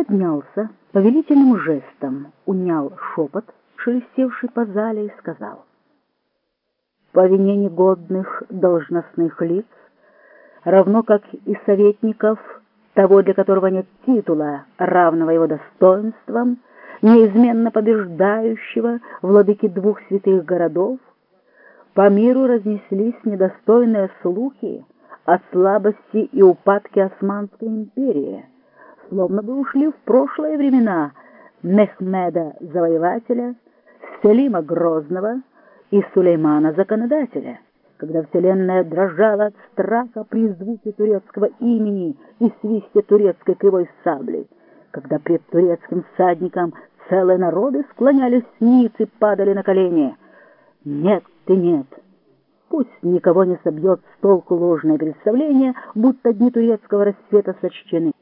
поднялся, повелительным жестом унял шепот, шелестевший по зале, и сказал. По вине негодных должностных лиц, равно как и советников, того, для которого нет титула, равного его достоинствам, неизменно побеждающего владыки двух святых городов, по миру разнеслись недостойные слухи о слабости и упадке Османской империи, словно бы ушли в прошлые времена Мехмеда Завоевателя, Селима Грозного и Сулеймана Законодателя, когда вселенная дрожала от страха при звуке турецкого имени и свисте турецкой кривой сабли, когда пред турецким всадником целые народы склонялись ниц и падали на колени. Нет и нет. Пусть никого не собьет с толку ложное представление, будто дни турецкого рассвета сочтены.